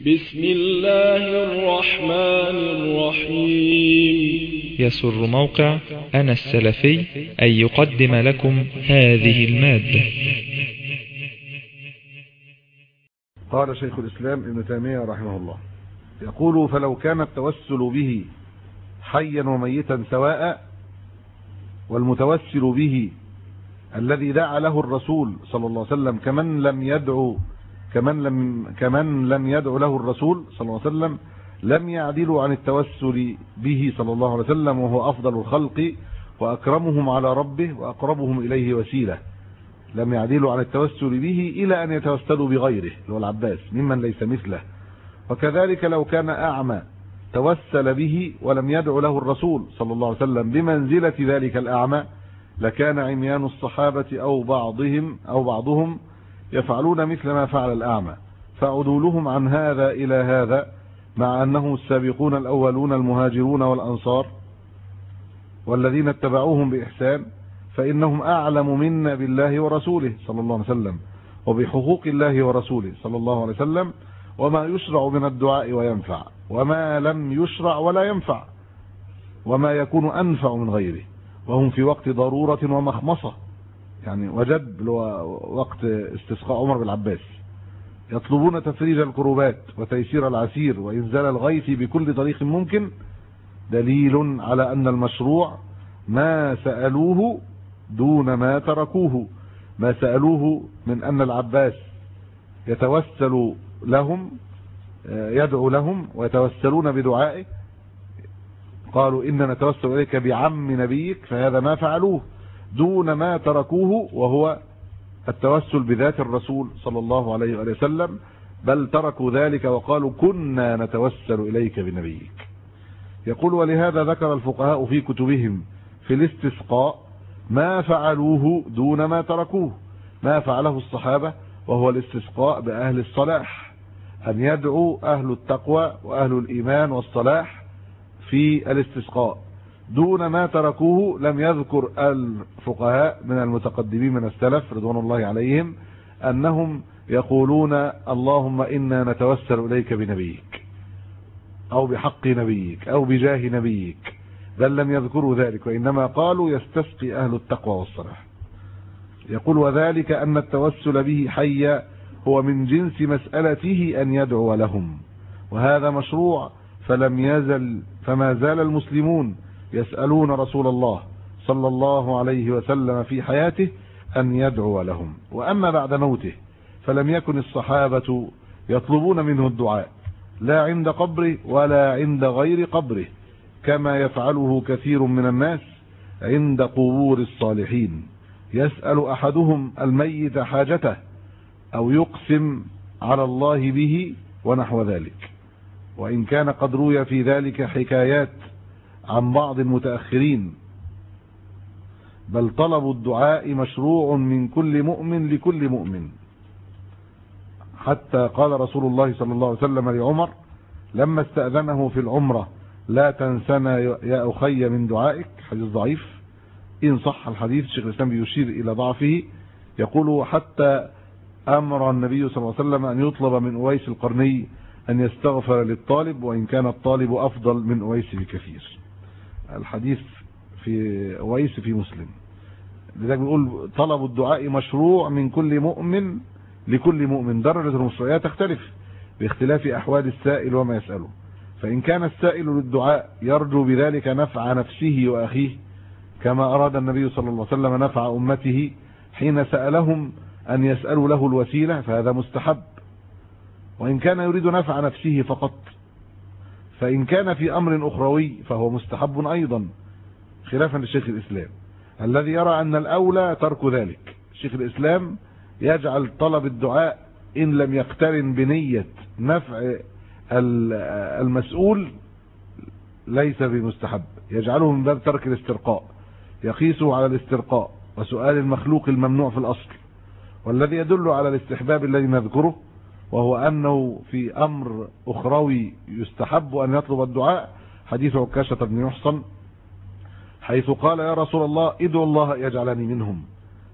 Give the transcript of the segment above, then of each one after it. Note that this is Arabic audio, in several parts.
بسم الله الرحمن الرحيم. يسر موقع أنا السلفي أن يقدم لكم هذه المادة. قال شيخ الإسلام ابن تيمية رحمه الله يقول فلو كان التوسل به حيا وميتا سواء والمتوسل به الذي دعا له الرسول صلى الله عليه وسلم كمن لم يدعو كمن لم كمن لم يدعو له الرسول صلى الله عليه وسلم لم يعدلوا عن التوسل به صلى الله عليه وسلم وهو أفضل الخلق وأكرمهم على ربه وأقربهم إليه وسيلة. لم يعدلوا عن التوسل به إلى أن يتوسلوا بغيره اللي هو العباس ممن ليس مثله. وكذلك لو كان أعمى توسل به ولم يدعو له الرسول صلى الله عليه وسلم بمنزلة ذلك الأعمى لكان عميان الصحابة أو بعضهم أو بعضهم يفعلون مثل ما فعل الأعمى. فعدولهم عن هذا إلى هذا مع أنهم السابقون الأولون المهاجرون والأنصار والذين اتبعوهم بإحسان فإنهم أعلم منا بالله ورسوله صلى الله عليه وسلم وبحقوق الله ورسوله صلى الله عليه وسلم وما يشرع من الدعاء وينفع وما لم يشرع ولا ينفع وما يكون أنفع من غيره وهم في وقت ضرورة ومخمصة. يعني وجد وقت استسقاء عمر بالعباس يطلبون تفريج الكروبات وتيسير العسير وإنزال الغيث بكل طريق ممكن. دليل على أن المشروع ما سألوه دون ما تركوه. ما سألوه من أن العباس يتوسل لهم يدعو لهم ويتوسلون بدعائه. قالوا إن نتوسل إليك بعم نبيك فهذا ما فعلوه. دون ما تركوه وهو التوسل بذات الرسول صلى الله عليه وآله وسلم بل تركوا ذلك وقالوا كنا نتوسل إليك بنبيك. يقول ولهذا ذكر الفقهاء في كتبهم في الاستسقاء ما فعلوه دون ما تركوه. ما فعله الصحابة وهو الاستسقاء بأهل الصلاح أن يدعو أهل التقوى وأهل الإيمان والصلاح في الاستسقاء. دون ما تركوه لم يذكر الفقهاء من المتقدمين من السلف رضوان الله عليهم أنهم يقولون اللهم إنا نتوسل إليك بنبيك أو بحق نبيك أو بجاه نبيك بل لم يذكروا ذلك وإنما قالوا يستسقي أهل التقوى والصلاح. يقول وذلك أن التوسل به حي هو من جنس مسألته أن يدعو لهم وهذا مشروع فلم يزل فما زال المسلمون يسألون رسول الله صلى الله عليه وسلم في حياته أن يدعو لهم. وأما بعد موته فلم يكن الصحابة يطلبون منه الدعاء لا عند قبره ولا عند غير قبره كما يفعله كثير من الناس عند قبور الصالحين. يسأل أحدهم الميت حاجته أو يقسم على الله به ونحو ذلك. وإن كان قد روي في ذلك حكايات عن بعض المتأخرين. بل طلب الدعاء مشروع من كل مؤمن لكل مؤمن. حتى قال رسول الله صلى الله عليه وسلم لعمر لما استأذنه في العمرة لا تنسنا يا أخي من دعائك. حديث ضعيف. إن صح الحديث الشيخ الإسلام بيشير إلى ضعفه. يقول حتى أمر النبي صلى الله عليه وسلم أن يطلب من أويس القرني أن يستغفر للطالب وإن كان الطالب أفضل من أويس بكثير. الحديث في أويس في مسلم. لذلك بيقول طلب الدعاء مشروع من كل مؤمن لكل مؤمن. درجة المشروعية تختلف باختلاف أحوال السائل وما يسأله. فإن كان السائل للدعاء يرجو بذلك نفع نفسه وأخيه كما أراد النبي صلى الله عليه وسلم نفع أمته حين سألهم أن يسألوا له الوسيلة فهذا مستحب. وإن كان يريد نفع نفسه فقط. فإن كان في أمر أخروي فهو مستحب أيضا خلافا للشيخ الإسلام. الذي يرى أن الأولى ترك ذلك. شيخ الإسلام يجعل طلب الدعاء إن لم يقترن بنية نفع المسؤول ليس بمستحب. يجعله من باب ترك الاسترقاء. يقيسه على الاسترقاء وسؤال المخلوق الممنوع في الأصل. والذي يدل على الاستحباب الذي نذكره وهو أنه في أمر أخروي يستحب أن يطلب الدعاء حديث عكاشة بن يحصن حيث قال يا رسول الله ادعو الله يجعلني منهم.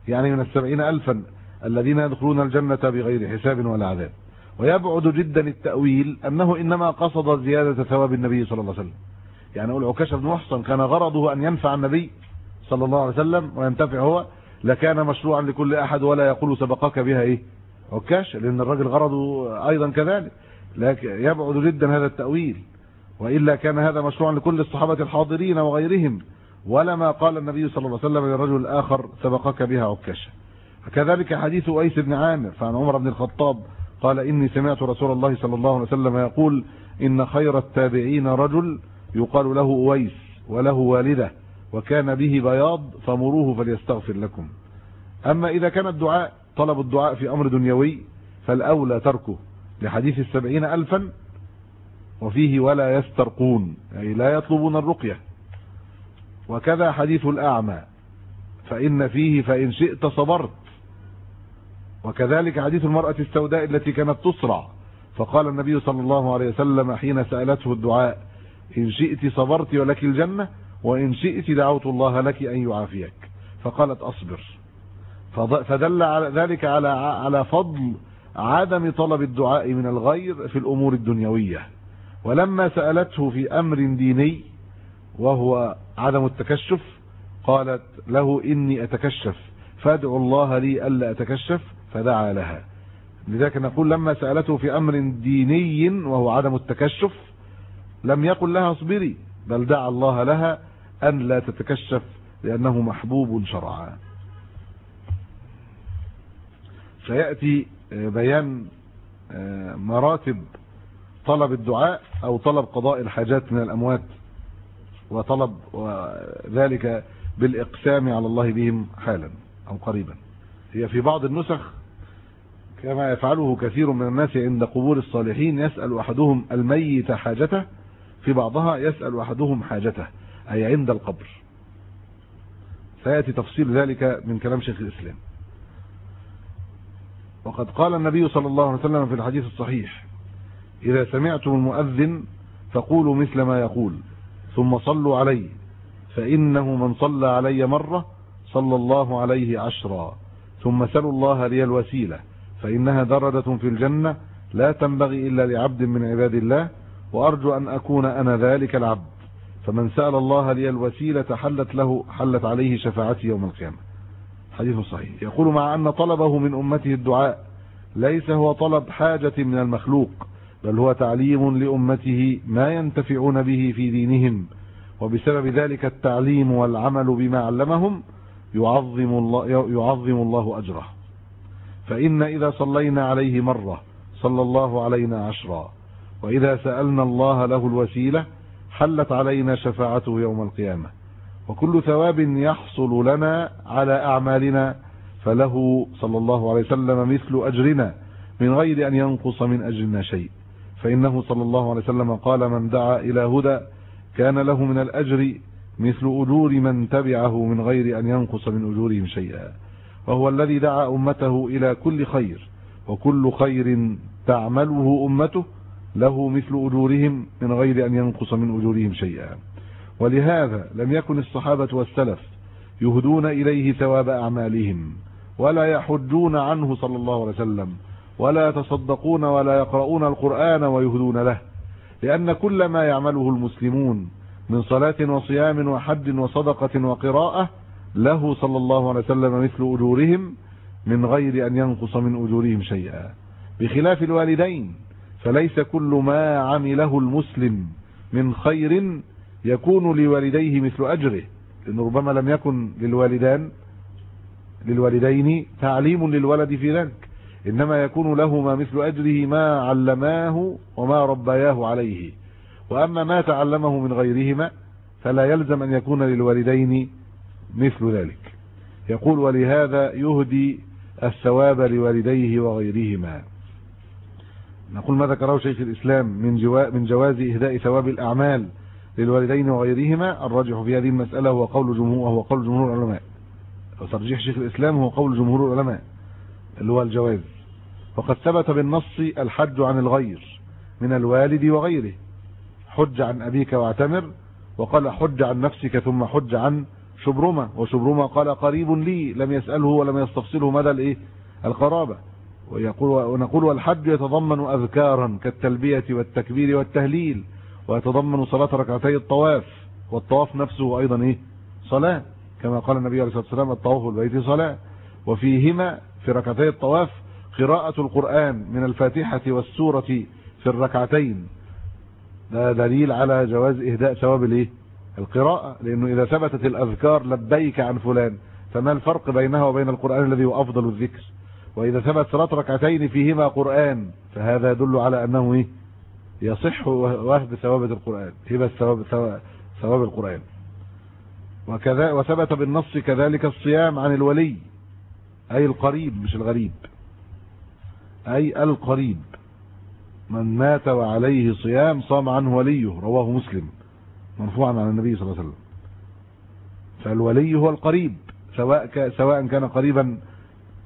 يعني من السبعين ألفا الذين يدخلون الجنة بغير حساب ولا عذاب. ويبعد جدا التأويل أنه إنما قصد زيادة ثواب النبي صلى الله عليه وسلم. يعني أقول عكاشة بن محصن كان غرضه أن ينفع النبي صلى الله عليه وسلم وينتفع هو لكان مشروعا لكل أحد ولا يقول سبقك بها إيه؟ عكاشة لأن الرجل غرضه أيضا كذلك. لكن يبعد جدا هذا التأويل. وإلا كان هذا مشروعا لكل الصحابة الحاضرين وغيرهم. ولما قال النبي صلى الله عليه وسلم للرجل الآخر سبقك بها عكاشة كذلك حديث أيس بن عامر فعن عمر بن الخطاب قال إني سمعت رسول الله صلى الله عليه وسلم يقول إن خير التابعين رجل يقال له أويس وله والدة وكان به بياض فمروه فليستغفر لكم. أما إذا كان الدعاء طلب الدعاء في أمر دنيوي فالأولى تركه لحديث السبعين ألفا وفيه ولا يسترقون أي لا يطلبون الرقية. وكذا حديث الأعمى فإن فيه فإن شئت صبرت. وكذلك حديث المرأة السوداء التي كانت تصرع فقال النبي صلى الله عليه وسلم حين سألته الدعاء إن شئت صبرت ولك الجنة وإن شئت دعوت الله لك أن يعافيك. فقالت أصبر. فدل على ذلك على على فضل عدم طلب الدعاء من الغير في الأمور الدنيوية. ولما سألته في أمر ديني وهو عدم التكشف قالت له إني أتكشف فادعوا الله لي ألا أتكشف فدعا لها. لذلك نقول لما سألته في أمر ديني وهو عدم التكشف لم يقل لها اصبري بل دعا الله لها أن لا تتكشف لأنه محبوب شرعا. سيأتي بيان مراتب طلب الدعاء أو طلب قضاء الحاجات من الأموات وطلب ذلك بالإقسام على الله بهم حالا أو قريبا. هي في بعض النسخ كما يفعله كثير من الناس عند قبور الصالحين يسأل أحدهم الميت حاجته في بعضها يسأل أحدهم حاجته أي عند القبر. سيأتي تفصيل ذلك من كلام شيخ الإسلام. وقد قال النبي صلى الله عليه وسلم في الحديث الصحيح إذا سمعتم المؤذن فقولوا مثل ما يقول ثم صلوا عليه فإنه من صلى علي مرة صلى الله عليه عشرا ثم سلوا الله لي الوسيلة فإنها درجة في الجنة لا تنبغي إلا لعبد من عباد الله وأرجو أن أكون أنا ذلك العبد فمن سأل الله لي الوسيلة حلت له حلت عليه شفاعتي يوم القيامة. حديث صحيح. يقول مع أن طلبه من أمته الدعاء ليس هو طلب حاجة من المخلوق بل هو تعليم لأمته ما ينتفعون به في دينهم وبسبب ذلك التعليم والعمل بما علمهم يعظم الله, يعظم الله أجره. فإن إذا صلينا عليه مرة صلى الله علينا عشرا وإذا سألنا الله له الوسيلة حلت علينا شفاعته يوم القيامة. وكل ثواب يحصل لنا على أعمالنا فله صلى الله عليه وسلم مثل أجرنا من غير أن ينقص من أجرنا شيء. فإنه صلى الله عليه وسلم قال من دعا إلى هدى كان له من الأجر مثل أجور من تبعه من غير أن ينقص من أجورهم شيئا. وهو الذي دعا أمته إلى كل خير وكل خير تعمله أمته له مثل أجورهم من غير أن ينقص من أجورهم شيئا. ولهذا لم يكن الصحابة والسلف يهدون إليه ثواب أعمالهم ولا يحجون عنه صلى الله عليه وسلم ولا يتصدقون ولا يقرؤون القرآن ويهدون له لأن كل ما يعمله المسلمون من صلاة وصيام وحج وصدقة وقراءة له صلى الله عليه وسلم مثل أجورهم من غير أن ينقص من أجورهم شيئا. بخلاف الوالدين فليس كل ما عمله المسلم من خير يكون لوالديه مثل أجره لأنه ربما لم يكن للوالدان للوالدين تعليم للولد في ذلك. إنما يكون لهما مثل أجره ما علماه وما ربياه عليه. وأما ما تعلمه من غيرهما فلا يلزم أن يكون للوالدين مثل ذلك. يقول ولهذا يهدي الثواب لوالديه وغيرهما. نقول ما ذكره شيخ الإسلام من, من جواز إهداء ثواب الأعمال للوالدين وغيرهما الراجح في هذه المسألة هو قول جمهور وهو قول جمهور العلماء. وترجيح شيخ الإسلام هو قول جمهور العلماء اللي هو الجواز. وقد ثبت بالنص الحج عن الغير من الوالد وغيره. حج عن أبيك واعتمر وقال حج عن نفسك ثم حج عن شبرمة. وشبرمة قال قريب لي لم يسأله ولم يستفصله مدى الإيه؟ القرابة. ويقول ونقول والحج يتضمن أذكارا كالتلبية والتكبير والتهليل. ويتضمن صلاة ركعتي الطواف والطواف نفسه أيضا إيه؟ صلاة كما قال النبي عليه الصلاة والسلام الطواف البيت صلاة. وفيهما في ركعتي الطواف قراءة القرآن من الفاتحة والسورة في الركعتين. ده دليل على جواز إهداء ثواب الإيه؟ القراءة لأنه إذا ثبتت الأذكار لبيك عن فلان فما الفرق بينها وبين القرآن الذي هو أفضل الذكر؟ وإذا ثبت صلاة ركعتين فيهما قرآن فهذا يدل على أنه إيه؟ يصح وهب ثواب القرآن هبة ثواب ثواب القرآن. وكذا وثبت بالنص كذلك الصيام عن الولي أي القريب مش الغريب. أي القريب. من مات وعليه صيام صام عنه وليه رواه مسلم. مرفوعا عن النبي صلى الله عليه وسلم. فالولي هو القريب سواء سواء كان قريبا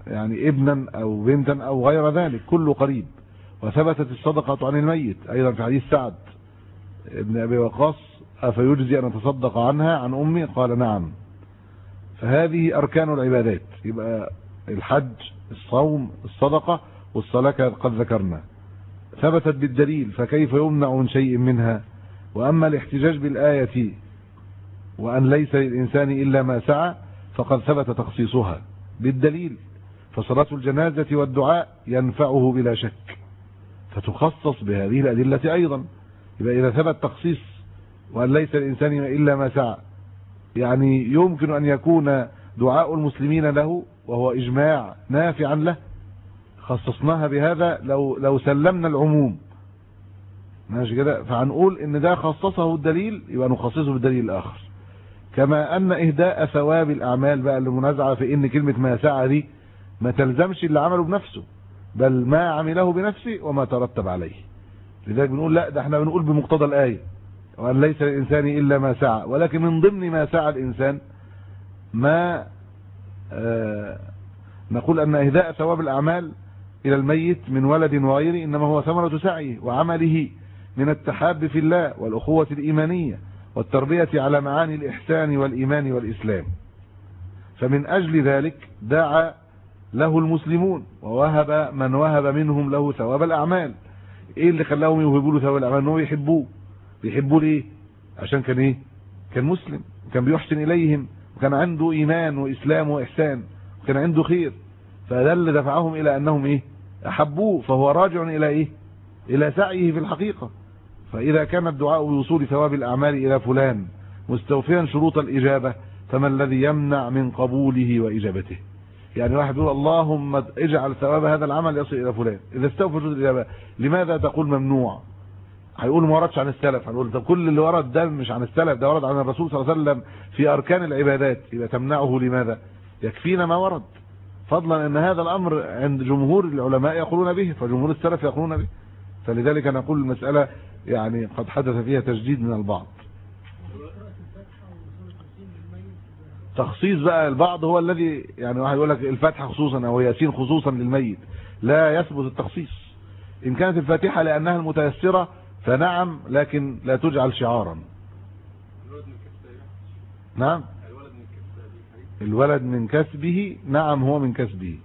يعني ابنا أو بنتا أو غير ذلك كله قريب. وثبتت الصدقة عن الميت أيضا في حديث سعد ابن أبي وقاص أفيجزي أن أتصدق عنها عن أمي؟ قال نعم. فهذه أركان العبادات يبقى الحج الصوم الصدقة والصلاة قد ذكرنا. ثبتت بالدليل فكيف يمنع من شيء منها؟ وأما الاحتجاج بالآية وأن ليس للإنسان إلا ما سعى فقد ثبت تخصيصها بالدليل. فصلاة الجنازة والدعاء ينفعه بلا شك. فتخصص بهذه الأدلة أيضا. يبقى إذا ثبت تخصيص وأن ليس الإنسان إلا ما سعى يعني يمكن أن يكون دعاء المسلمين له وهو إجماع نافعا له. خصصناها بهذا لو لو سلمنا العموم. ماشي كده؟ فهنقول إن ده خصصه الدليل يبقى نخصصه بالدليل الآخر. كما أن إهداء ثواب الأعمال بقى المنازعه في إن كلمة ما سعى دي ما تلزمش اللي عمله بنفسه. بل ما عمله بنفسه وما ترتب عليه. لذلك بنقول لا ده إحنا بنقول بمقتضى الآية. وأن ليس للإنسان إلا ما سعى. ولكن من ضمن ما سعى الإنسان ما آه نقول أن إهداء ثواب الأعمال إلى الميت من ولد وغيره إنما هو ثمرة سعيه وعمله من التحاب في الله والأخوة الإيمانية والتربية على معاني الإحسان والإيمان والإسلام. فمن أجل ذلك دعا له المسلمون ووهب من وهب منهم له ثواب الأعمال. إيه اللي خلاهم يوهبوا له ثواب الأعمال؟ انهم يحبوه. بيحبوه ليه؟ عشان كان إيه؟ كان مسلم وكان بيحسن إليهم وكان عنده إيمان وإسلام وإحسان وكان عنده خير. فده اللي دفعهم إلى أنهم إيه؟ أحبوه فهو راجع إلى إيه؟ إلى سعيه في الحقيقة. فإذا كان الدعاء بوصول ثواب الأعمال إلى فلان مستوفيا شروط الإجابة فما الذي يمنع من قبوله وإجابته؟ يعني واحد يقول اللهم اجعل ثواب هذا العمل يصل إلى فلان. إذا استوفى شروط الإجابة. لماذا تقول ممنوع؟ هيقول ما وردش عن السلف. هنقول طب كل اللي ورد ده مش عن السلف ده ورد عن الرسول صلى الله عليه وسلم في أركان العبادات. يبقى تمنعه لماذا؟ يكفينا ما ورد. فضلا إن هذا الأمر عند جمهور العلماء يقولون به فجمهور السلف يقولون به. فلذلك نقول المسألة يعني قد حدث فيها تجديد من البعض. تخصيص بقى البعض هو الذي يعني واحد يقول لك الفاتحة خصوصا أو ياسين خصوصا للميت. لا يثبت التخصيص. إن كانت الفاتحة لأنها المتيسرة فنعم لكن لا تجعل شعارا. نعم؟ الولد من كسبه نعم هو من كسبه.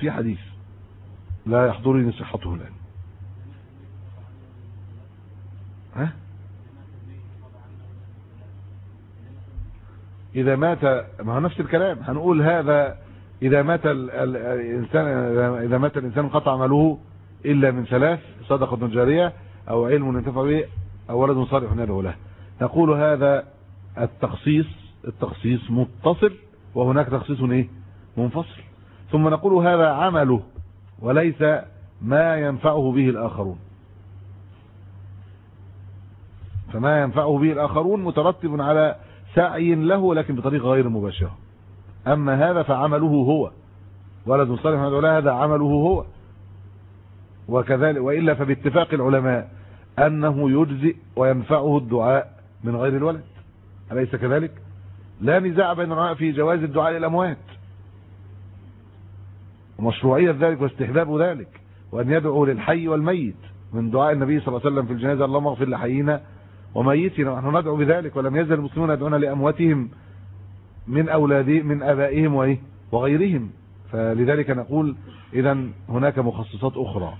في حديث لا يحضرني صحته الآن. ها؟ إذا مات ما هو نفس الكلام هنقول هذا إذا مات الإنسان إذا مات الإنسان قطع عمله إلا من ثلاث صدقة جارية أو علم ينتفع به أو ولد صالح يدعو له. نقول هذا التخصيص التخصيص متصل وهناك تخصيص إيه؟ منفصل. ثم نقول هذا عمله وليس ما ينفعه به الآخرون. فما ينفعه به الآخرون مترتب على سعي له لكن بطريقة غير مباشرة. أما هذا فعمله هو. ولد صالح من له هذا عمله هو. وكذلك وإلا فباتفاق العلماء أنه يجزئ وينفعه الدعاء من غير الولد. أليس كذلك؟ لا نزاع بين العلماء في جواز الدعاء للأموات. ومشروعية ذلك واستحباب ذلك. وأن يدعو للحي والميت من دعاء النبي صلى الله عليه وسلم في الجنازة اللهم اغفر لحينا وميتنا ونحن ندعو بذلك ولم يزل المسلمون يدعون لأمواتهم من أولادهم من أبائهم وغيرهم. فلذلك نقول اذا هناك مخصصات أخرى.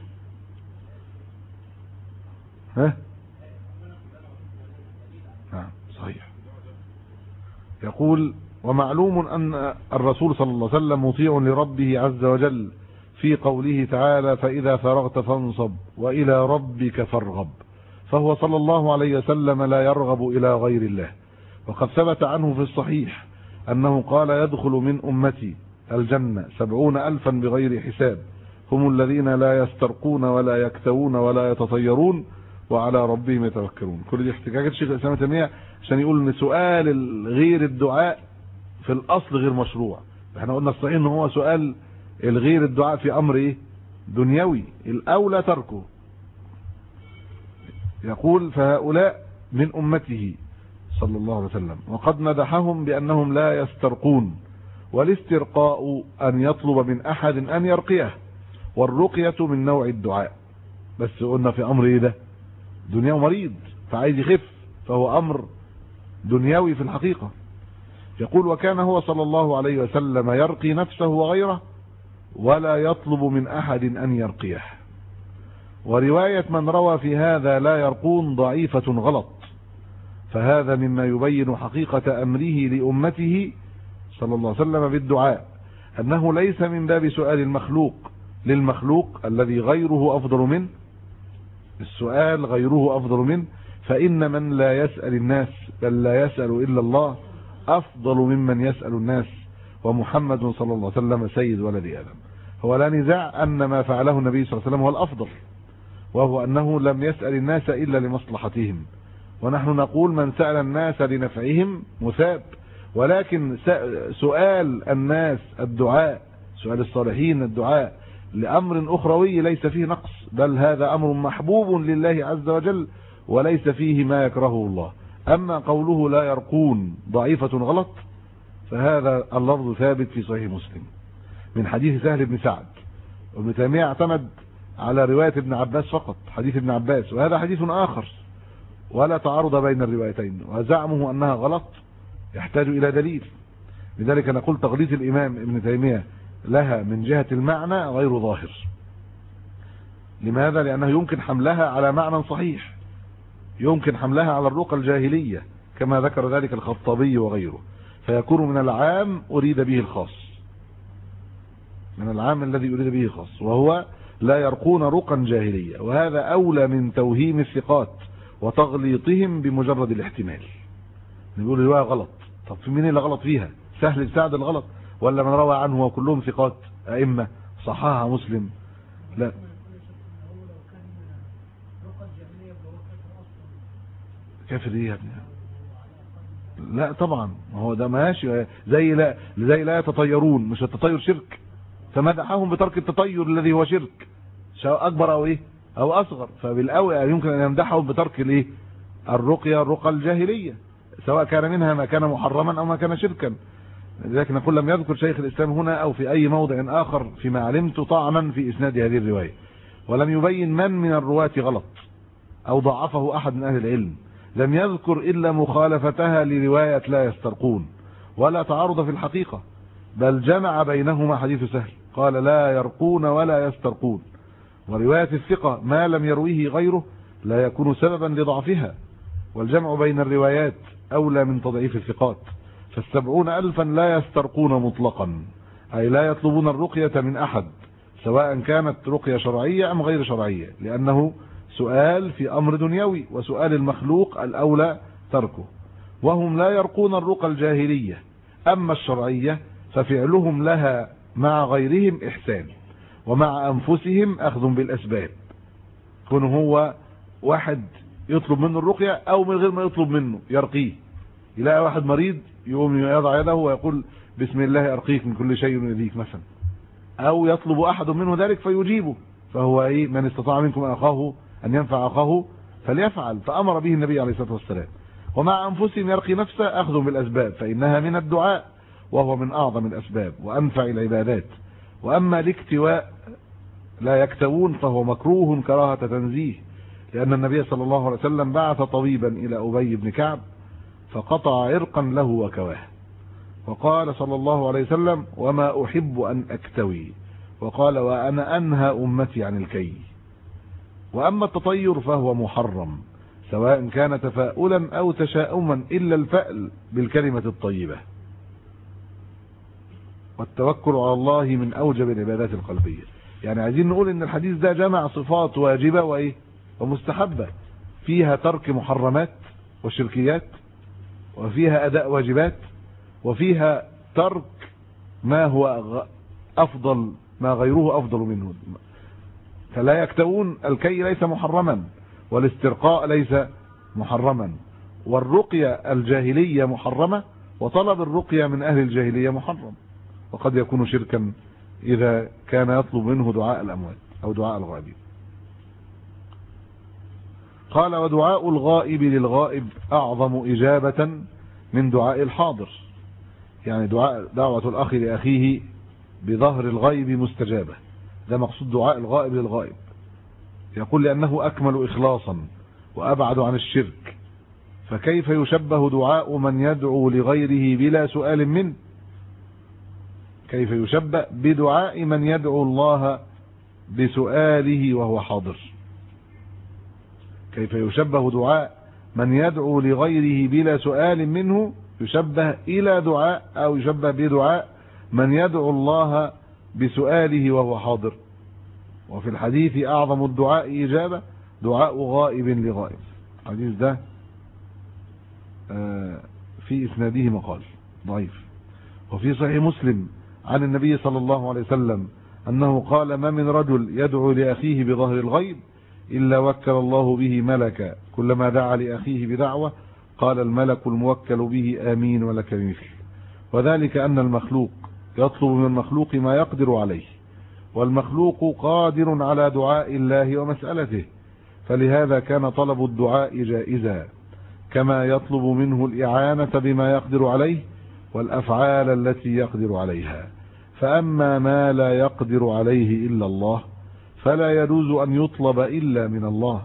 ها؟ نعم صحيح. يقول ومعلوم أن الرسول صلى الله عليه وسلم مطيع لربه عز وجل في قوله تعالى فإذا فرغت فانصب وإلى ربك فارغب. فهو صلى الله عليه وسلم لا يرغب إلى غير الله. وقد ثبت عنه في الصحيح أنه قال يدخل من أمتي الجنة سبعون ألفا بغير حساب. هم الذين لا يسترقون ولا يكتوون ولا يتطيرون وعلى ربهم يتوكلون. كل دي احتجاجات الشيخ الإسلام تيمية عشان يقول إن سؤال غير الدعاء في الأصل غير مشروع. إحنا قلنا الصحيح إن هو سؤال الغير الدعاء في أمر إيه؟ دنيوي. الأولى تركه. يقول فهؤلاء من أمته صلى الله عليه وسلم. وقد مدحهم بأنهم لا يسترقون والاسترقاء أن يطلب من أحد أن يرقيه والرقية من نوع الدعاء. بس قلنا في أمر إيه ده؟ دنيا مريض فعايز يخف فهو أمر دنيوي في الحقيقة. يقول وكان هو صلى الله عليه وسلم يرقي نفسه وغيره ولا يطلب من أحد أن يرقيه. ورواية من روى في هذا لا يرقون ضعيفة غلط. فهذا مما يبين حقيقة أمره لأمته صلى الله عليه وسلم بالدعاء أنه ليس من باب سؤال المخلوق للمخلوق الذي غيره أفضل منه السؤال غيره أفضل منه فإن من لا يسأل الناس بل لا يسأل إلا الله أفضل ممن يسأل الناس ومحمد صلى الله عليه وسلم سيد ولد آدم. هو لا نزاع أن ما فعله النبي صلى الله عليه وسلم هو الأفضل. وهو أنه لم يسأل الناس إلا لمصلحتهم. ونحن نقول من سأل الناس لنفعهم مثاب. ولكن سؤال الناس الدعاء سؤال الصالحين الدعاء لأمر أخروي ليس فيه نقص. بل هذا أمر محبوب لله عز وجل وليس فيه ما يكرهه الله. أما قوله لا يرقون ضعيفة غلط فهذا اللفظ ثابت في صحيح مسلم. من حديث سهل بن سعد. وابن تيمية اعتمد على رواية ابن عباس فقط حديث ابن عباس وهذا حديث آخر. ولا تعارض بين الروايتين وزعمه أنها غلط يحتاج إلى دليل. لذلك نقول تغليط الإمام ابن تيمية لها من جهة المعنى غير ظاهر. لماذا؟ لأنه يمكن حملها على معنى صحيح. يمكن حملها على الرقى الجاهلية كما ذكر ذلك الخطابي وغيره. فيكون من العام أريد به الخاص. من العام الذي أريد به الخاص وهو لا يرقون رقا جاهلية وهذا أولى من توهيم الثقات وتغليطهم بمجرد الاحتمال. نقول الرواية غلط. طب في مين اللي غلط فيها؟ سهل السعد الغلط؟ ولا من روى عنه وكلهم ثقات؟ أئمة؟ صحاها مسلم؟ لا. كافر إيه يا ابني؟ لا طبعا. هو ده ماشي. زي لا زي لا يتطيرون. مش التطير شرك. فمدحهم بترك التطير الذي هو شرك. سواء أكبر أو إيه؟ أو أصغر. فبالاول يمكن أن يمدحهم بترك الإيه؟ الرقية الرقى الجاهلية. سواء كان منها ما كان محرما أو ما كان شركا. لذلك نقول لم يذكر شيخ الإسلام هنا أو في أي موضع آخر فيما علمت طعنا في إسناد هذه الرواية. ولم يبين من من الرواة غلط أو ضعفه أحد من أهل العلم. لم يذكر إلا مخالفتها لرواية لا يسترقون ولا تعارض في الحقيقة. بل جمع بينهما حديث سهل. قال لا يرقون ولا يسترقون. ورواية الثقة ما لم يرويه غيره لا يكون سببا لضعفها والجمع بين الروايات أولى من تضعيف الثقات. فالسبعون ألفا لا يسترقون مطلقا أي لا يطلبون الرقية من أحد سواء كانت رقية شرعية أم غير شرعية لأنه سؤال في أمر دنيوي وسؤال المخلوق الأولى تركه. وهم لا يرقون الرقى الجاهلية أما الشرعية ففعلهم لها مع غيرهم إحسان ومع أنفسهم أخذ بالأسباب. كون هو واحد يطلب منه الرقية أو من غير ما يطلب منه يرقيه. يلاقي واحد مريض يقوم يضع يده ويقول بسم الله أرقيك من كل شيء يؤذيك مثلا. أو يطلب أحد منه ذلك فيجيبه. فهو إيه؟ من استطاع منكم أخاه أن ينفع أخاه فليفعل. فأمر به النبي عليه الصلاة والسلام. ومع أنفسهم يرقي نفسه أخذ بالأسباب فإنها من الدعاء. وهو من أعظم الأسباب وأنفع العبادات. وأما الاكتواء لا يكتوون فهو مكروه كراهة تنزيه لأن النبي صلى الله عليه وسلم بعث طبيبا إلى أبي بن كعب فقطع عرقا له وكواه. وقال صلى الله عليه وسلم وما أحب أن أكتوي وقال وأنا أنهى أمتي عن الكي وأما التطير فهو محرم سواء كان تفاؤلا أو تشاؤما إلا الفأل بالكلمة الطيبة. والتوكل على الله من أوجب العبادات القلبية. يعني عايزين نقول إن الحديث ده جمع صفات واجبة وإيه؟ ومستحبة. فيها ترك محرمات وشركيات وفيها أداء واجبات وفيها ترك ما هو أفضل ما غيره أفضل منه. فلا يكتوون الكي ليس محرما والاسترقاء ليس محرما والرقية الجاهلية محرمة وطلب الرقية من أهل الجاهلية محرم. وقد يكون شركا إذا كان يطلب منه دعاء الأموات أو دعاء الغائبين قال ودعاء الغائب للغائب أعظم إجابة من دعاء الحاضر. يعني دعاء دعوة الأخ لأخيه بظهر الغيب مستجابة. ده مقصود دعاء الغائب للغائب. يقول لأنه أكمل إخلاصا وأبعد عن الشرك. فكيف يشبه دعاء من يدعو لغيره بلا سؤال منه؟ كيف يشبه بدعاء من يدعو الله بسؤاله وهو حاضر. كيف يشبه دعاء من يدعو لغيره بلا سؤال منه يشبه إلى دعاء أو يشبه بدعاء من يدعو الله بسؤاله وهو حاضر. وفي الحديث أعظم الدعاء إجابة دعاء غائب لغائب. الحديث ده في إسناده مقال ضعيف. وفي صحيح مسلم عن النبي صلى الله عليه وسلم أنه قال ما من رجل يدعو لأخيه بظهر الغيب إلا وكل الله به ملكا. كلما دعا لأخيه بدعوة قال الملك الموكل به آمين ولك بمثل وذلك أن المخلوق يطلب من المخلوق ما يقدر عليه والمخلوق قادر على دعاء الله ومسألته فلهذا كان طلب الدعاء جائزا كما يطلب منه الإعانة بما يقدر عليه والأفعال التي يقدر عليها. فأما ما لا يقدر عليه إلا الله فلا يجوز أن يطلب إلا من الله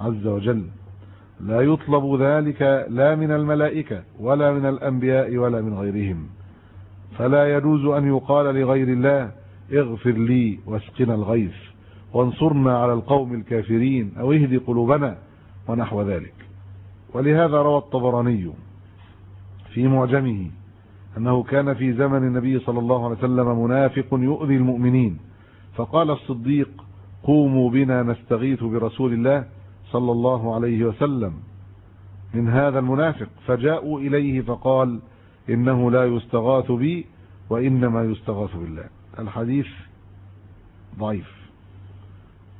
عز وجل. لا يطلب ذلك لا من الملائكة ولا من الأنبياء ولا من غيرهم. فلا يجوز أن يقال لغير الله اغفر لي واسقنا الغيث وانصرنا على القوم الكافرين أو اهدي قلوبنا ونحو ذلك. ولهذا روى الطبراني في معجمه أنه كان في زمن النبي صلى الله عليه وسلم منافق يؤذي المؤمنين. فقال الصديق قوموا بنا نستغيث برسول الله صلى الله عليه وسلم. من هذا المنافق. فجاءوا إليه فقال إنه لا يستغاث بي وإنما يستغاث بالله. الحديث ضعيف.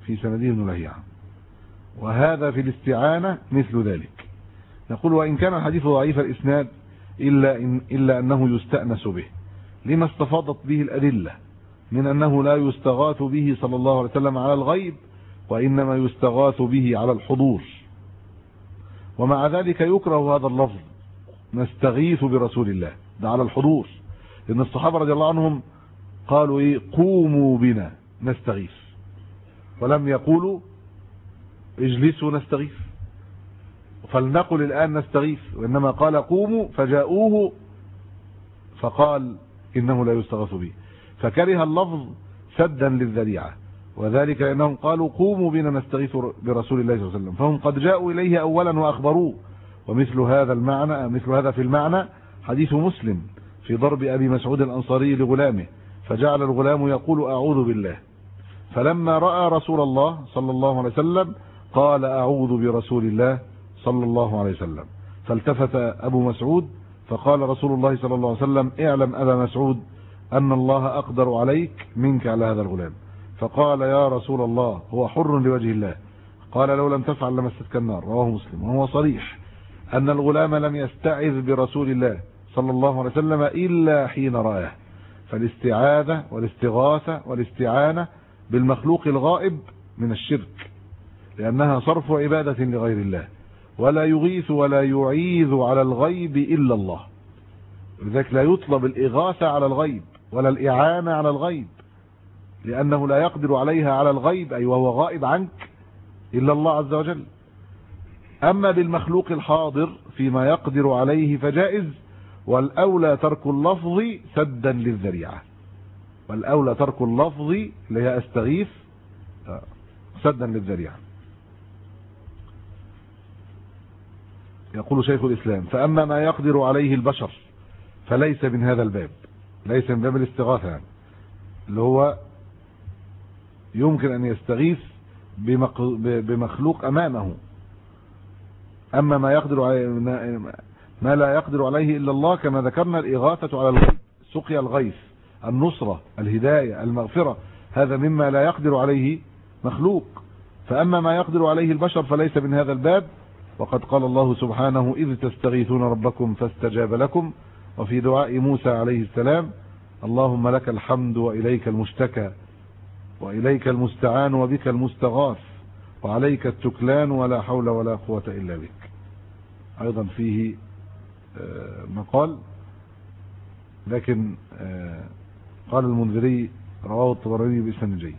في سنده ابن لهيعة. وهذا في الاستعانة مثل ذلك. نقول وإن كان الحديث ضعيف الإسناد إلا, إن إلا أنه يستأنس به. لما استفاضت به الأدلة من أنه لا يستغاث به صلى الله عليه وسلم على الغيب وإنما يستغاث به على الحضور. ومع ذلك يكره هذا اللفظ. نستغيث برسول الله. ده على الحضور. لأن الصحابة رضي الله عنهم قالوا إيه؟ قوموا بنا. نستغيث. ولم يقولوا اجلسوا نستغيث. فلنقل الآن نستغيث وإنما قال قوموا فجاءوه فقال إنه لا يستغاث به. فكره اللفظ سدا للذريعة وذلك لأنهم قالوا قوموا بنا نستغيث برسول الله صلى الله عليه وسلم. فهم قد جاءوا إليه أولا وأخبروه ومثل هذا المعنى مثل هذا في المعنى حديث مسلم في ضرب أبي مسعود الأنصاري لغلامه فجعل الغلام يقول أعوذ بالله. فلما رأى رسول الله صلى الله عليه وسلم قال أعوذ برسول الله صلى الله عليه وسلم. فالتفت أبو مسعود فقال رسول الله صلى الله عليه وسلم اعلم أبا مسعود أن الله أقدر عليك منك على هذا الغلام. فقال يا رسول الله هو حر لوجه الله. قال لو لم تفعل لمستك النار. رواه مسلم. وهو صريح أن الغلام لم يستعذ برسول الله صلى الله عليه وسلم إلا حين رآه. فالاستعاذة والاستغاثة والاستعانة بالمخلوق الغائب من الشرك لأنها صرف عبادة لغير الله. ولا يغيث ولا يعيذ على الغيب إلا الله. لذلك لا يطلب الإغاثة على الغيب ولا الإعانة على الغيب لأنه لا يقدر عليها على الغيب أي وهو غائب عنك إلا الله عز وجل. أما بالمخلوق الحاضر فيما يقدر عليه فجائز والأولى ترك اللفظ سدا للذريعة. والأولى ترك اللفظ اللي هي استغيث سدا للذريعة. يقول شيخ الإسلام فأما ما يقدر عليه البشر فليس من هذا الباب ليس من باب الاستغاثة يعني اللي هو يمكن أن يستغيث بمخلوق أمامه. أما ما يقدر ما لا يقدر عليه إلا الله كما ذكرنا الإغاثة على الغيث سقيا الغيث النصرة الهداية المغفرة هذا مما لا يقدر عليه مخلوق. فأما ما يقدر عليه البشر فليس من هذا الباب وقد قال الله سبحانه إذ تستغيثون ربكم فاستجاب لكم. وفي دعاء موسى عليه السلام اللهم لك الحمد وإليك المشتكى وإليك المستعان وبك المستغاث وعليك التكلان ولا حول ولا قوة إلا بك. أيضا فيه مقال لكن قال المنذري رواه الطبراني باسم جيد.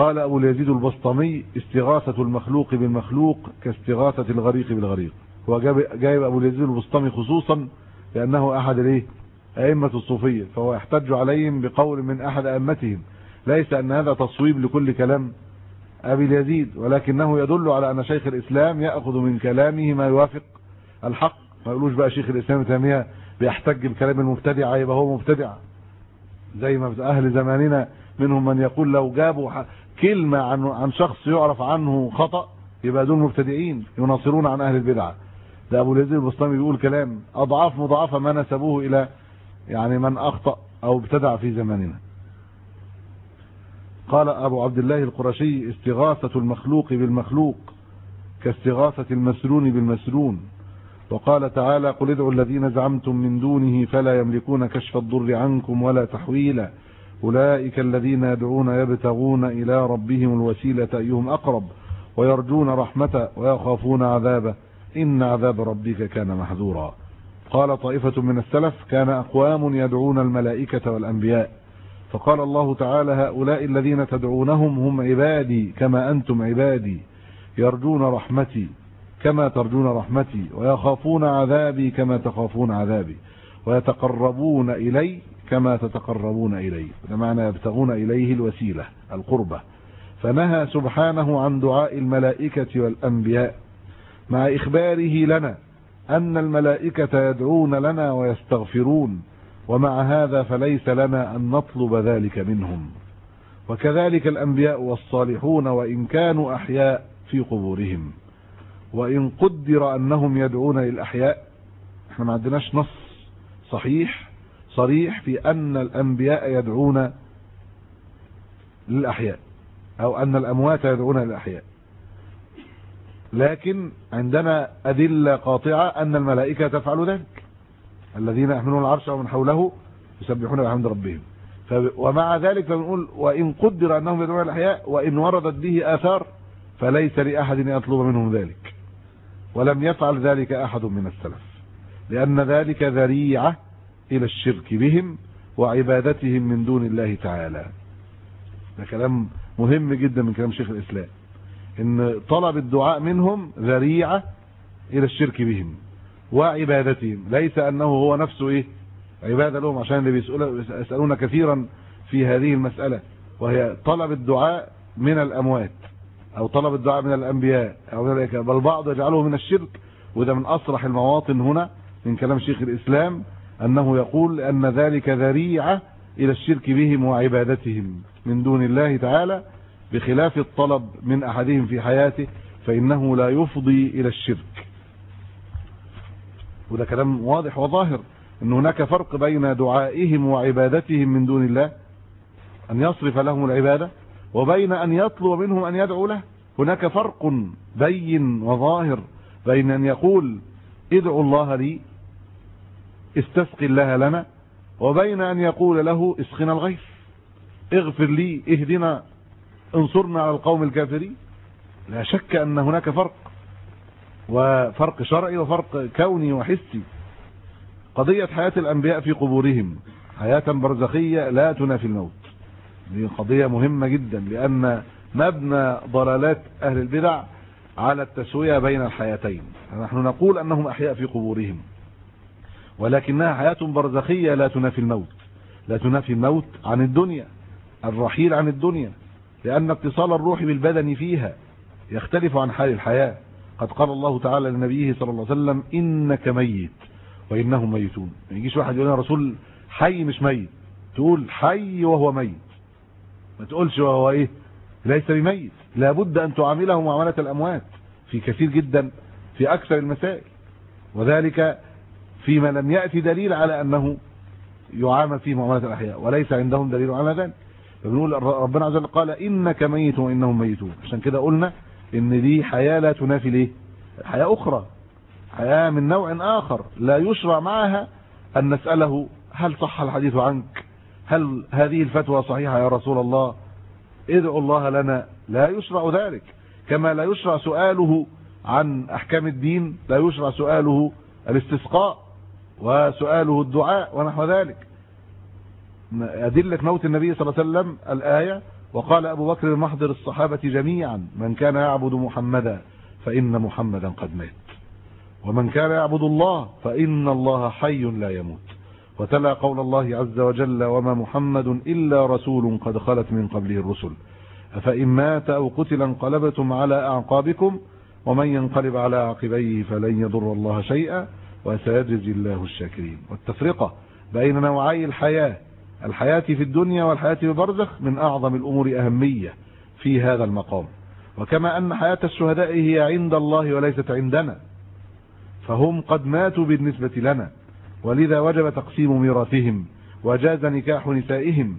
قال أبو اليزيد البسطمي استغاثة المخلوق بالمخلوق كاستغاثة الغريق بالغريق. هو جايب أبو اليزيد البسطمي خصوصا لأنه أحد الايه أئمة الصوفية فهو يحتج عليهم بقول من أحد أئمتهم. ليس أن هذا تصويب لكل كلام أبي اليزيد ولكنه يدل على أن شيخ الإسلام يأخذ من كلامه ما يوافق الحق. ما يقولوش بقى شيخ الإسلام تيمية بيحتج بكلام المبتدع يبقى هو مبتدع. زي ما أهل زماننا منهم من يقول لو جابوا كلمة عن عن شخص يعرف عنه خطأ يبقى دول مبتدئين يناصرون عن أهل البدعة ده أبو اليزيد البسطامي بيقول كلام أضعاف مضاعفة ما نسبوه إلى يعني من أخطأ أو ابتدع في زماننا. قال أبو عبد الله القرشي استغاثة المخلوق بالمخلوق كاستغاثة المسرون بالمسرون وقال تعالى قل ادعوا الذين زعمتم من دونه فلا يملكون كشف الضر عنكم ولا تحويلا. أولئك الذين يدعون يبتغون إلى ربهم الوسيلة أيهم أقرب ويرجون رحمة ويخافون عذابه. إن عذاب ربك كان محذورا. قال طائفة من السلف كان أقوام يدعون الملائكة والأنبياء. فقال الله تعالى هؤلاء الذين تدعونهم هم عبادي كما أنتم عبادي. يرجون رحمتي كما ترجون رحمتي ويخافون عذابي كما تخافون عذابي ويتقربون إلي كما تتقربون إلي بمعنى يبتغون إليه الوسيلة القربة. فنهى سبحانه عن دعاء الملائكة والأنبياء مع إخباره لنا أن الملائكة يدعون لنا ويستغفرون ومع هذا فليس لنا أن نطلب ذلك منهم. وكذلك الأنبياء والصالحون وإن كانوا أحياء في قبورهم. وإن قدر أنهم يدعون للأحياء إحنا ما عندناش نص صحيح صريح في أن الأنبياء يدعون للأحياء أو أن الأموات يدعون للأحياء. لكن عندنا أدلة قاطعة أن الملائكة تفعل ذلك. الذين يحملون العرش ومن حوله يسبحون بحمد ربهم. ومع ذلك فبنقول وإن قدر أنهم يدعون الأحياء وإن وردت به آثار فليس لأحد أن يطلب منهم ذلك. ولم يفعل ذلك أحد من السلف. لأن ذلك ذريعة إلى الشرك بهم وعبادتهم من دون الله تعالى. ده كلام مهم جدا من كلام شيخ الإسلام. إن طلب الدعاء منهم ذريعة إلى الشرك بهم وعبادتهم. ليس أنه هو نفسه إيه؟ عبادة لهم عشان اللي بيسألون كثيرا في هذه المسألة. وهي طلب الدعاء من الأموات أو طلب الدعاء من الأنبياء أو من بل بعض يجعله من الشرك. وده من أصرح المواطن هنا من كلام شيخ الإسلام. أنه يقول أن ذلك ذريعة إلى الشرك بهم وعبادتهم من دون الله تعالى بخلاف الطلب من أحدهم في حياته فإنه لا يفضي إلى الشرك. وده كلام واضح وظاهر أن هناك فرق بين دعائهم وعبادتهم من دون الله أن يصرف لهم العبادة وبين أن يطلب منهم أن يدعوا له. هناك فرق بين وظاهر بين أن يقول ادعوا الله لي استسقي الله لنا وبين أن يقول له اسقنا الغيث. اغفر لي اهدنا انصرنا على القوم الكافرين. لا شك أن هناك فرق وفرق شرعي وفرق كوني وحسي. قضية حياة الأنبياء في قبورهم حياة برزخية لا تنافي الموت. دي قضية مهمة جدا لأن مبنى ضلالات أهل البدع على التسوية بين الحياتين. نحن نقول أنهم أحياء في قبورهم. ولكنها حياة برزخية لا تنافي الموت لا تنافي الموت عن الدنيا الرحيل عن الدنيا لأن اتصال الروح بالبدن فيها يختلف عن حال الحياة. قد قال الله تعالى لنبيه صلى الله عليه وسلم إنك ميت وإنهم ميتون. ما يجيش واحد يقول يا رسول حي مش ميت تقول حي وهو ميت. ما تقولش وهو إيه؟ ليس بميت. لابد أن تعامله معاملة الأموات في كثير جدا في أكثر المسائل. وذلك فيما لم يأتي دليل على أنه يعامل فيه معاملة الأحياء وليس عندهم دليل على ذلك. فبنقول ربنا عز وجل قال إنك ميت وإنهم ميتون. عشان كده قلنا إن دي حياة لا تنافي ليه؟ حياة أخرى. حياة من نوع آخر لا يشرع معها أن نسأله هل صح الحديث عنك؟ هل هذه الفتوى صحيحة يا رسول الله؟ ادعو الله لنا. لا يشرع ذلك. كما لا يشرع سؤاله عن أحكام الدين لا يشرع سؤاله الاستسقاء. وسؤاله الدعاء ونحو ذلك. أدلة موت النبي صلى الله عليه وسلم الآية وقال أبو بكر محضر الصحابة جميعا من كان يعبد محمدا فإن محمدا قد مات. ومن كان يعبد الله فإن الله حي لا يموت. وتلا قول الله عز وجل وما محمد إلا رسول قد خلت من قبله الرسل. أفإن مات أو قتل انقلبتم على أعقابكم ومن ينقلب على عقبيه فلن يضر الله شيئا. وسيجزي الله الشاكرين. والتفرقة بين نوعي الحياة الحياة في الدنيا والحياة في البرزخ من أعظم الأمور أهمية في هذا المقام. وكما أن حياة الشهداء هي عند الله وليست عندنا فهم قد ماتوا بالنسبة لنا ولذا وجب تقسيم ميراثهم وجاز نكاح نسائهم.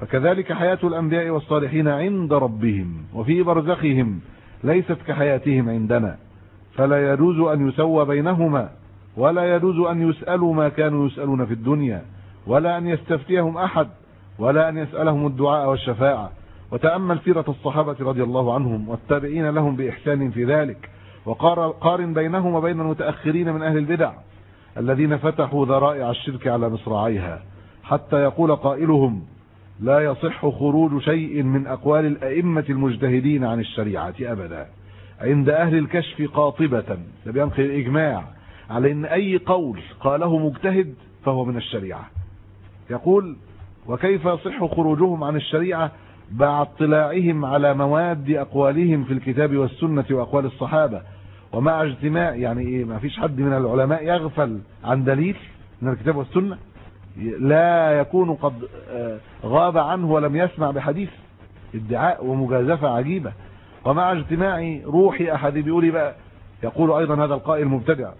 فكذلك حياة الأنبياء والصالحين عند ربهم وفي برزخهم ليست كحياتهم عندنا. فلا يجوز أن يسوى بينهما ولا يجوز أن يسألوا ما كانوا يسألون في الدنيا ولا أن يستفتيهم أحد ولا أن يسألهم الدعاء والشفاعة. وتأمل سيرة الصحابة رضي الله عنهم والتابعين لهم بإحسان في ذلك. وقارن بينهم وبين المتأخرين من أهل البدع الذين فتحوا ذرائع الشرك على مصراعيها حتى يقول قائلهم لا يصح خروج شيء من أقوال الأئمة المجتهدين عن الشريعة أبدا. عند أهل الكشف قاطبة. ده بينقل الإجماع على أن أي قول قاله مجتهد فهو من الشريعة. يقول وكيف يصح خروجهم عن الشريعة مع اطلاعهم على مواد أقوالهم في الكتاب والسنة وأقوال الصحابة؟ ومع اجتماع يعني إيه ما فيش حد من العلماء يغفل عن دليل من الكتاب والسنة؟ لا يكون قد غاب عنه ولم يسمع بحديث. ادعاء ومجازفة عجيبة. ومع اجتماع روح أحد بيقول بقى؟ يقول أيضا هذا القائل مبتدع.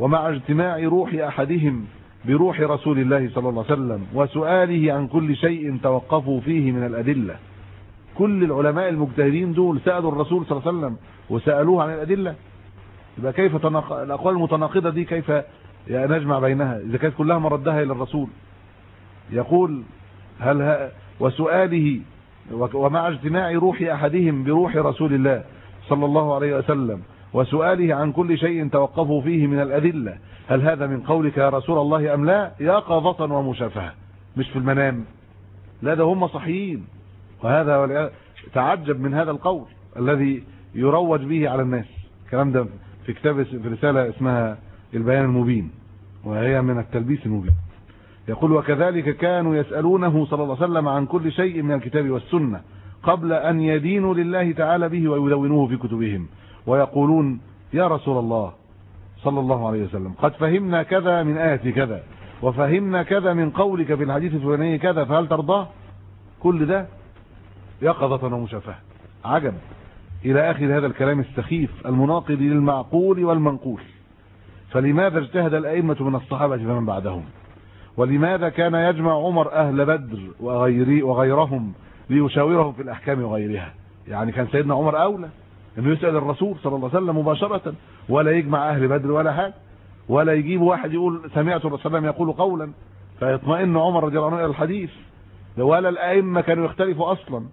ومع اجتماع روح أحدهم بروح رسول الله صلى الله عليه وسلم وسؤاله عن كل شيء توقفوا فيه من الأدلة. كل العلماء المجتهدين دول سألوا الرسول صلى الله عليه وسلم وسألوه عن الأدلة. يبقى كيف تناق... الأقوال المتناقضة دي كيف نجمع بينها؟ إذا كانت كلها مردها إلى الرسول. يقول هل ها... وسؤاله ومع اجتماع روح أحدهم بروح رسول الله صلى الله عليه وسلم وسؤاله عن كل شيء توقفوا فيه من الأدلة. هل هذا من قولك يا رسول الله أم لا؟ يقظه ومشافهة. مش في المنام. لا ده هم صحيين. وهذا تعجب من هذا القول الذي يروج به على الناس. الكلام ده في كتاب في رسالة اسمها البيان المبين وهي من التلبيس المبين. يقول وكذلك كانوا يسألونه صلى الله عليه وسلم عن كل شيء من الكتاب والسنة قبل أن يدينوا لله تعالى به ويدونوه في كتبهم. ويقولون يا رسول الله صلى الله عليه وسلم قد فهمنا كذا من آية كذا وفهمنا كذا من قولك في الحديث الفلاني كذا فهل ترضاه كل ده يقظة ومشافهة. عجب. إلى آخر هذا الكلام السخيف المناقض للمعقول والمنقول. فلماذا اجتهد الأئمة من الصحابة فمن بعدهم؟ ولماذا كان يجمع عمر أهل بدر وغيري وغيرهم ليشاورهم في الأحكام وغيرها؟ يعني كان سيدنا عمر أولى. إنه يسأل الرسول صلى الله عليه وسلم مباشرة ولا يجمع أهل بدر ولا حاجة ولا يجيب واحد يقول سمعت الرسول صلى يقول قولا فيطمئن عمر رضي الله عنه إلى الحديث. ولا الأئمة كانوا يختلفوا أصلا.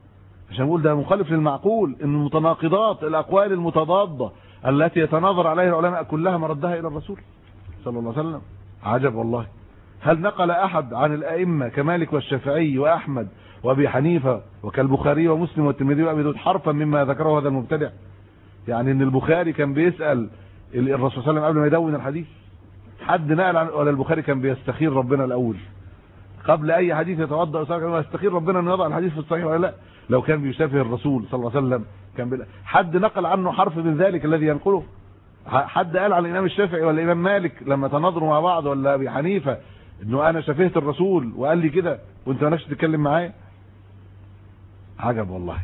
عشان نقول ده مخالف للمعقول إن المتناقضات الأقوال المتضادة التي يتناظر عليها العلماء كلها مردها إلى الرسول صلى الله عليه وسلم. عجب والله. هل نقل أحد عن الأئمة كمالك والشافعي وأحمد وابي حنيفة وكالبخاري ومسلم والترمذي وابي داود حرفا مما ذكره هذا المبتدع. يعني إن البخاري كان بيسأل الرسول صلى الله عليه وسلم قبل ما يدون الحديث حد نقل عن ولا البخاري كان بيستخير ربنا الأول. قبل أي حديث يتوضأ كان يستخير ربنا إنه يضع الحديث في الصحيح ولا لا؟ لو كان بيشافه الرسول صلى الله عليه وسلم كان بلا حد نقل عنه حرف من ذلك الذي ينقله؟ حد قال على الإمام الشافعي ولا الإمام مالك لما تناظروا مع بعض ولا أبي حنيفة إنه أنا شفهت الرسول وقال لي كده وأنت مالكش تتكلم معايا؟ عجب والله.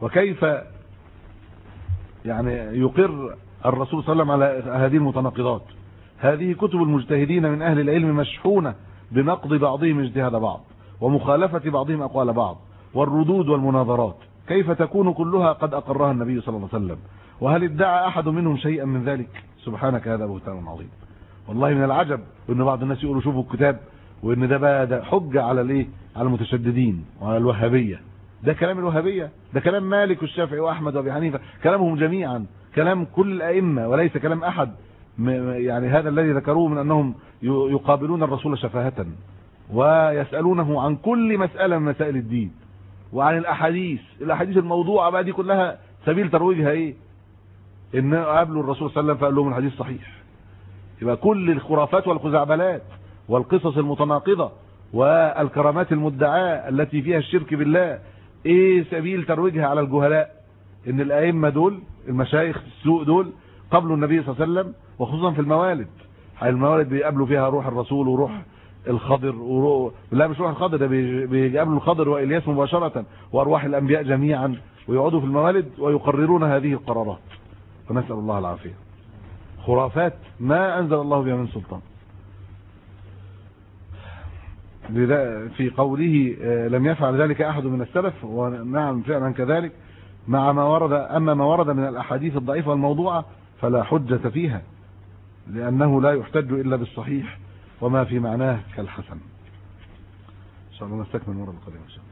وكيف يعني يقر الرسول صلى الله عليه وسلم على هذه المتناقضات؟ هذه كتب المجتهدين من أهل العلم مشحونة بنقض بعضهم اجتهاد بعض ومخالفة بعضهم أقوال بعض والردود والمناظرات. كيف تكون كلها قد أقرها النبي صلى الله عليه وسلم؟ وهل ادعى أحد منهم شيئا من ذلك؟ سبحانك هذا بهتان عظيم والله من العجب إن بعض الناس يقولوا شوفوا الكتاب وإن ده بقى ده حجة على الإيه؟ على المتشددين وعلى الوهابية. ده كلام الوهابية ده كلام مالك والشافعي وأحمد وأبي حنيفة كلامهم جميعا كلام كل الأئمة وليس كلام أحد. يعني هذا الذي ذكروه من أنهم يقابلون الرسول شفاهة ويسألونه عن كل مسألة من مسائل الدين وعن الأحاديث. الأحاديث الموضوعة بقى دي كلها سبيل ترويجها إيه؟ إن قابلوا الرسول صلى الله عليه وسلم فقال لهم الحديث صحيح. يبقى كل الخرافات والخزعبلات والقصص المتناقضة والكرامات المدعاة التي فيها الشرك بالله إيه سبيل ترويجها على الجهلاء؟ ان الأئمة دول المشايخ السوء دول قبلوا النبي صلى الله عليه وسلم وخصوصا في الموالد. الموالد بيقابلوا فيها روح الرسول وروح الخضر وروح لا مش روح الخضر ده بيقابلوا الخضر وإلياس مباشرة وأرواح الأنبياء جميعا ويقعدوا في الموالد ويقررون هذه القرارات. فنسأل الله العافية. خرافات ما أنزل الله بها من سلطان. في قوله لم يفعل ذلك أحد من السلف ونعم فعلا كذلك مع ما ورد أما ما ورد من الأحاديث الضعيفة والموضوعة فلا حجة فيها لأنه لا يحتج إلا بالصحيح وما في معناه كالحسن. إن شاء الله نستكمل المره القادمة إن شاء الله.